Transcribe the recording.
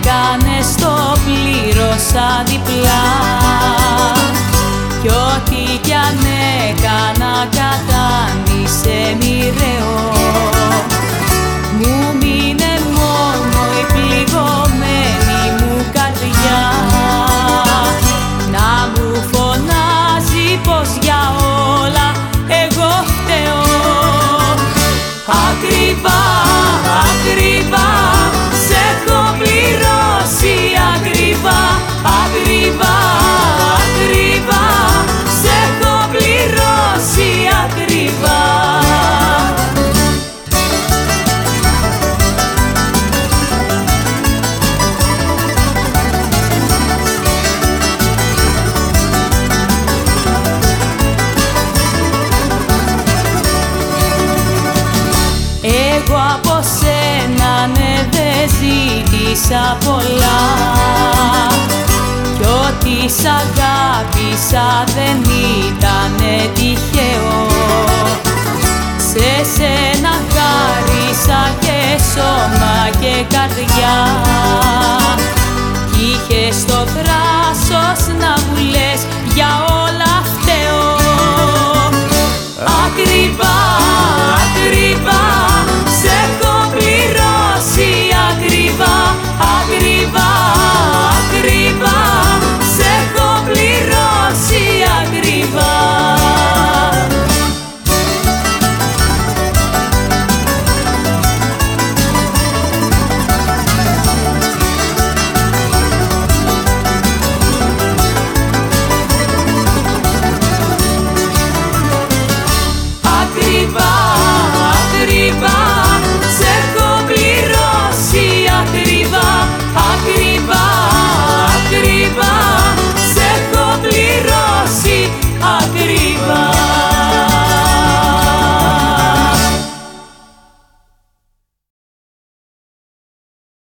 έκανες το πλήρωσα διπλά ζήτησα πολλά. Κι ό,τι σ' αγάπησα δεν ήτανε τυχαίο. Σε σένα χάρισα και σώμα και καρδιά. Κι είχες το θράσος να